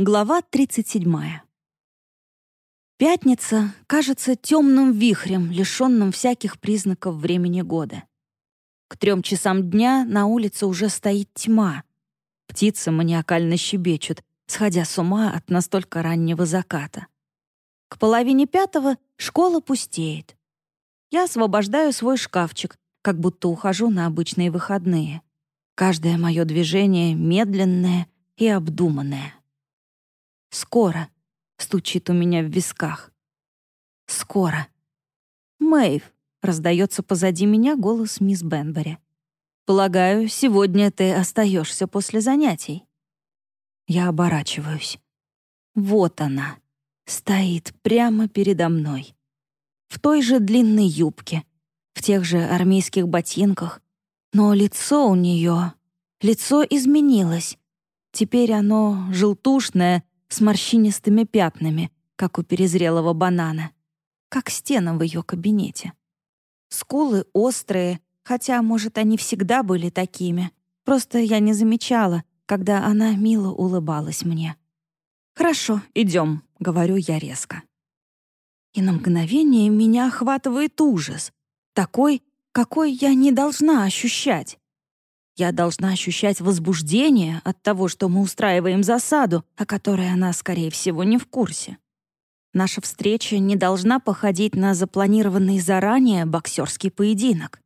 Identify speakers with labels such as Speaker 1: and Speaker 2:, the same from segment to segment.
Speaker 1: Глава 37. Пятница кажется темным вихрем, лишенным всяких признаков времени года. К трем часам дня на улице уже стоит тьма. Птицы маниакально щебечут, сходя с ума от настолько раннего заката. К половине пятого школа пустеет. Я освобождаю свой шкафчик, как будто ухожу на обычные выходные. Каждое мое движение медленное и обдуманное. Скоро. Стучит у меня в висках. Скоро. Мэйв. Раздается позади меня голос мисс Бенбери. Полагаю, сегодня ты остаешься после занятий. Я оборачиваюсь. Вот она. Стоит прямо передо мной. В той же длинной юбке, в тех же армейских ботинках, но лицо у нее, лицо изменилось. Теперь оно желтушное, с морщинистыми пятнами, как у перезрелого банана, как стена в ее кабинете. Скулы острые, хотя, может, они всегда были такими. Просто я не замечала, когда она мило улыбалась мне. «Хорошо, идем», — говорю я резко. И на мгновение меня охватывает ужас, такой, какой я не должна ощущать. Я должна ощущать возбуждение от того, что мы устраиваем засаду, о которой она, скорее всего, не в курсе. Наша встреча не должна походить на запланированный заранее боксерский поединок.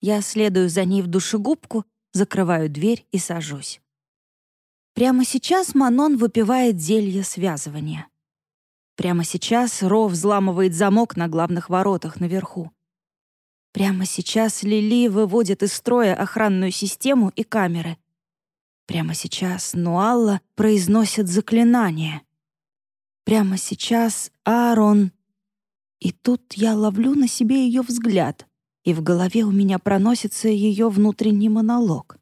Speaker 1: Я следую за ней в душегубку, закрываю дверь и сажусь. Прямо сейчас Манон выпивает зелье связывания. Прямо сейчас Ро взламывает замок на главных воротах наверху. Прямо сейчас Лили выводит из строя охранную систему и камеры. Прямо сейчас Нуалла произносит заклинание. Прямо сейчас Аарон... И тут я ловлю на себе ее взгляд, и в голове у меня проносится ее внутренний монолог.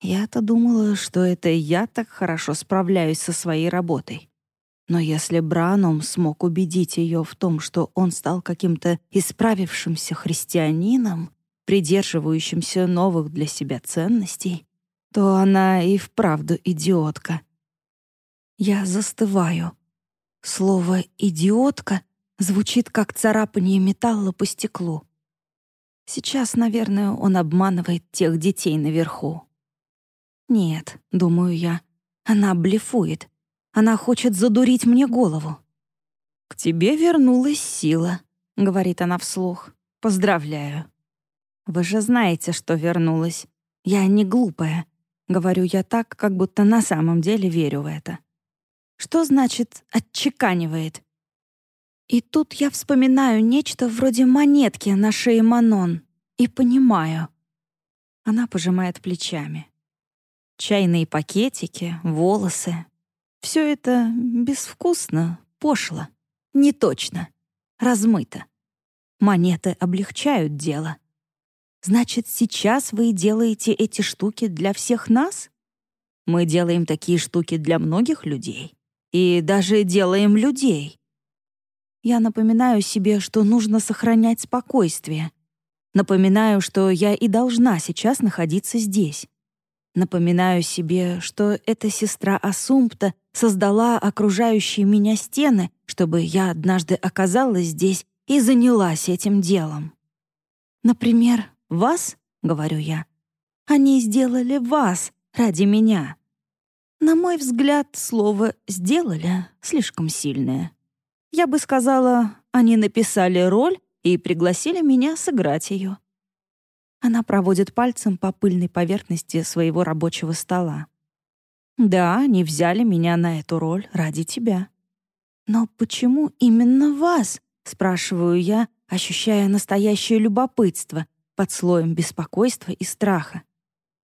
Speaker 1: Я-то думала, что это я так хорошо справляюсь со своей работой. Но если Браном смог убедить ее в том, что он стал каким-то исправившимся христианином, придерживающимся новых для себя ценностей, то она и вправду идиотка. Я застываю. Слово «идиотка» звучит как царапание металла по стеклу. Сейчас, наверное, он обманывает тех детей наверху. Нет, думаю я, она блефует — она хочет задурить мне голову. «К тебе вернулась сила», — говорит она вслух. «Поздравляю». «Вы же знаете, что вернулась. Я не глупая», — говорю я так, как будто на самом деле верю в это. «Что значит «отчеканивает»?» И тут я вспоминаю нечто вроде монетки на шее Манон и понимаю. Она пожимает плечами. Чайные пакетики, волосы, все это безвкусно, пошло, неточно, размыто. Монеты облегчают дело. Значит, сейчас вы делаете эти штуки для всех нас? Мы делаем такие штуки для многих людей. И даже делаем людей. Я напоминаю себе, что нужно сохранять спокойствие. Напоминаю, что я и должна сейчас находиться здесь. Напоминаю себе, что эта сестра Асумпта создала окружающие меня стены, чтобы я однажды оказалась здесь и занялась этим делом. «Например, вас, — говорю я, — они сделали вас ради меня». На мой взгляд, слово «сделали» слишком сильное. Я бы сказала, они написали роль и пригласили меня сыграть ее. Она проводит пальцем по пыльной поверхности своего рабочего стола. «Да, они взяли меня на эту роль ради тебя». «Но почему именно вас?» — спрашиваю я, ощущая настоящее любопытство под слоем беспокойства и страха.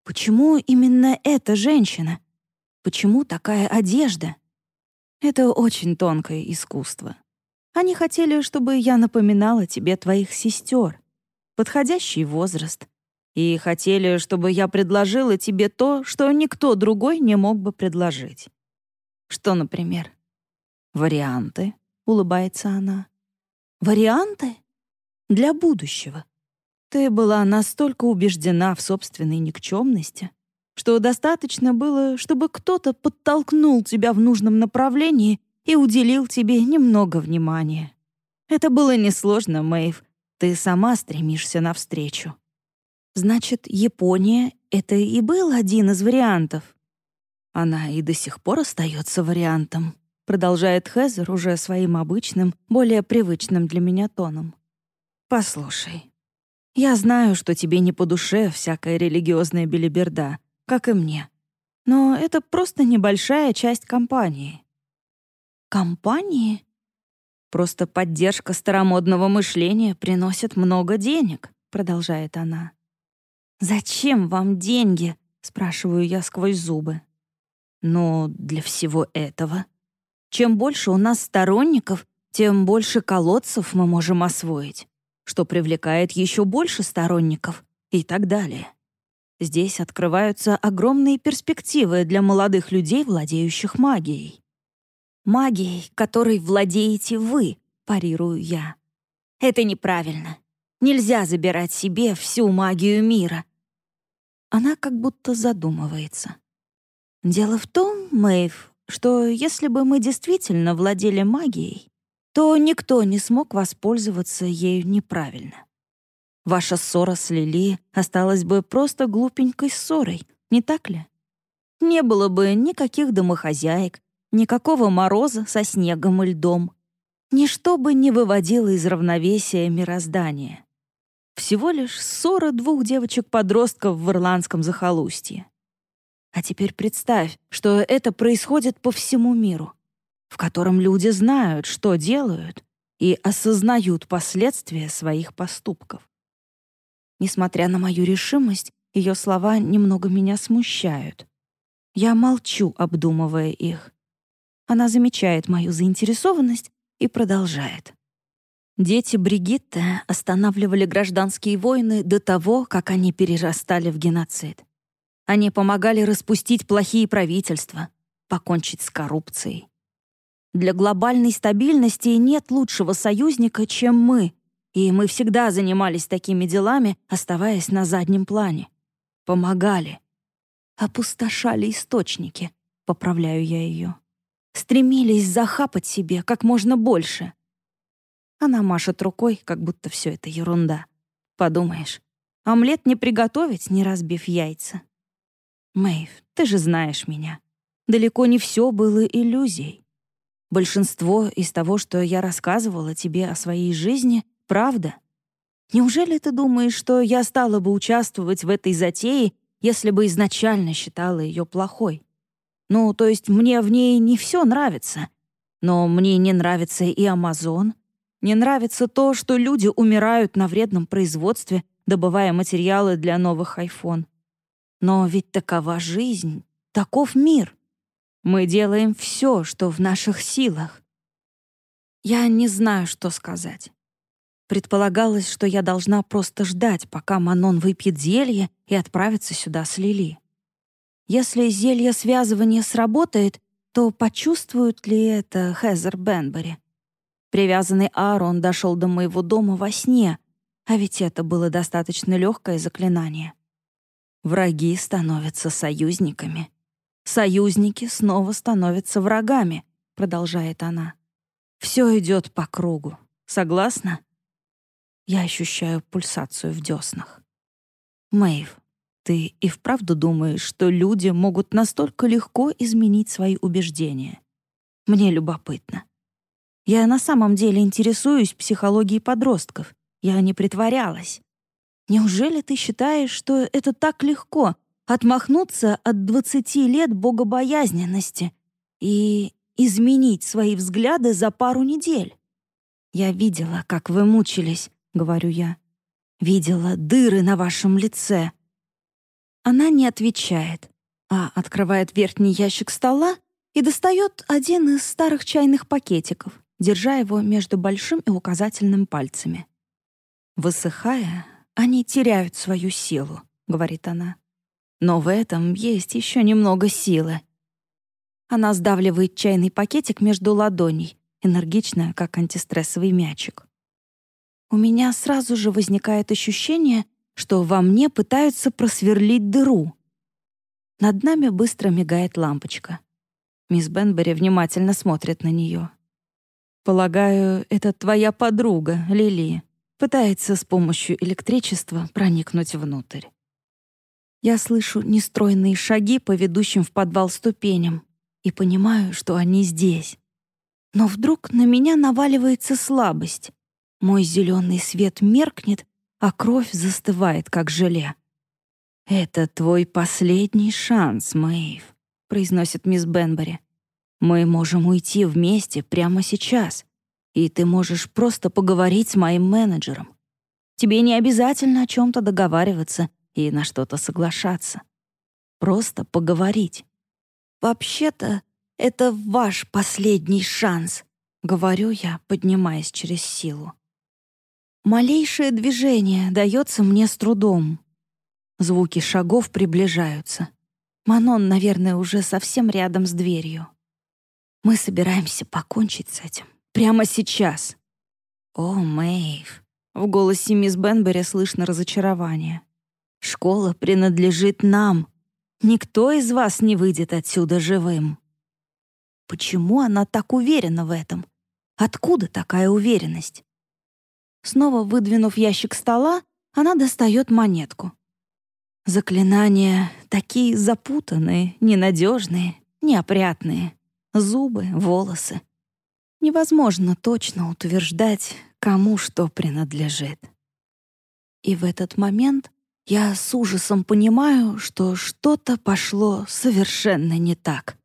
Speaker 1: «Почему именно эта женщина? Почему такая одежда?» Это очень тонкое искусство. Они хотели, чтобы я напоминала тебе твоих сестер, подходящий возраст, и хотели, чтобы я предложила тебе то, что никто другой не мог бы предложить. Что, например? Варианты, улыбается она. Варианты? Для будущего. Ты была настолько убеждена в собственной никчемности. что достаточно было, чтобы кто-то подтолкнул тебя в нужном направлении и уделил тебе немного внимания. Это было несложно, Мэйв. Ты сама стремишься навстречу. Значит, Япония — это и был один из вариантов. Она и до сих пор остается вариантом, продолжает Хезер уже своим обычным, более привычным для меня тоном. Послушай, я знаю, что тебе не по душе всякая религиозная белиберда, как и мне. Но это просто небольшая часть компании. Компании? Просто поддержка старомодного мышления приносит много денег, продолжает она. Зачем вам деньги? спрашиваю я сквозь зубы. Но для всего этого. Чем больше у нас сторонников, тем больше колодцев мы можем освоить, что привлекает еще больше сторонников и так далее. Здесь открываются огромные перспективы для молодых людей, владеющих магией. Магией, которой владеете вы, парирую я. Это неправильно. Нельзя забирать себе всю магию мира. Она как будто задумывается. Дело в том, Мэйв, что если бы мы действительно владели магией, то никто не смог воспользоваться ею неправильно. Ваша ссора с Лили осталась бы просто глупенькой ссорой, не так ли? Не было бы никаких домохозяек, никакого мороза со снегом и льдом. Ничто бы не выводило из равновесия мироздания. Всего лишь ссора двух девочек-подростков в ирландском захолустье. А теперь представь, что это происходит по всему миру, в котором люди знают, что делают, и осознают последствия своих поступков. Несмотря на мою решимость, ее слова немного меня смущают. Я молчу, обдумывая их. Она замечает мою заинтересованность и продолжает. Дети Бригитты останавливали гражданские войны до того, как они перерастали в геноцид. Они помогали распустить плохие правительства, покончить с коррупцией. Для глобальной стабильности нет лучшего союзника, чем мы, и мы всегда занимались такими делами, оставаясь на заднем плане. Помогали. Опустошали источники, поправляю я ее. Стремились захапать себе как можно больше. Она машет рукой, как будто все это ерунда. Подумаешь, омлет не приготовить, не разбив яйца. Мэйв, ты же знаешь меня. Далеко не все было иллюзией. Большинство из того, что я рассказывала тебе о своей жизни, Правда? Неужели ты думаешь, что я стала бы участвовать в этой затее, если бы изначально считала ее плохой? Ну, то есть мне в ней не все нравится. Но мне не нравится и Амазон. Не нравится то, что люди умирают на вредном производстве, добывая материалы для новых iPhone. Но ведь такова жизнь, таков мир. Мы делаем все, что в наших силах. Я не знаю, что сказать. Предполагалось, что я должна просто ждать, пока Манон выпьет зелье и отправится сюда с Лили. Если зелье связывания сработает, то почувствует ли это Хезер Бенбери? Привязанный Аарон дошел до моего дома во сне, а ведь это было достаточно легкое заклинание. Враги становятся союзниками. Союзники снова становятся врагами, продолжает она. Все идет по кругу. Согласна? Я ощущаю пульсацию в деснах. Мэйв, ты и вправду думаешь, что люди могут настолько легко изменить свои убеждения? Мне любопытно. Я на самом деле интересуюсь психологией подростков. Я не притворялась. Неужели ты считаешь, что это так легко — отмахнуться от 20 лет богобоязненности и изменить свои взгляды за пару недель? Я видела, как вы мучились, — говорю я. «Видела дыры на вашем лице». Она не отвечает, а открывает верхний ящик стола и достает один из старых чайных пакетиков, держа его между большим и указательным пальцами. «Высыхая, они теряют свою силу», — говорит она. «Но в этом есть еще немного силы». Она сдавливает чайный пакетик между ладоней, энергично, как антистрессовый мячик. У меня сразу же возникает ощущение, что во мне пытаются просверлить дыру. Над нами быстро мигает лампочка. Мисс Бенбери внимательно смотрит на нее. «Полагаю, это твоя подруга, Лили, пытается с помощью электричества проникнуть внутрь». Я слышу нестройные шаги по ведущим в подвал ступеням и понимаю, что они здесь. Но вдруг на меня наваливается слабость. Мой зеленый свет меркнет, а кровь застывает, как желе. «Это твой последний шанс, Мэйв», — произносит мисс Бенбери. «Мы можем уйти вместе прямо сейчас, и ты можешь просто поговорить с моим менеджером. Тебе не обязательно о чем-то договариваться и на что-то соглашаться. Просто поговорить. Вообще-то, это ваш последний шанс, говорю я, поднимаясь через силу. Малейшее движение дается мне с трудом. Звуки шагов приближаются. Манон, наверное, уже совсем рядом с дверью. Мы собираемся покончить с этим. Прямо сейчас. О, Мэйв. В голосе мисс Бенбери слышно разочарование. Школа принадлежит нам. Никто из вас не выйдет отсюда живым. Почему она так уверена в этом? Откуда такая уверенность? Снова выдвинув ящик стола, она достает монетку. Заклинания такие запутанные, ненадежные, неопрятные. Зубы, волосы. Невозможно точно утверждать, кому что принадлежит. И в этот момент я с ужасом понимаю, что что-то пошло совершенно не так.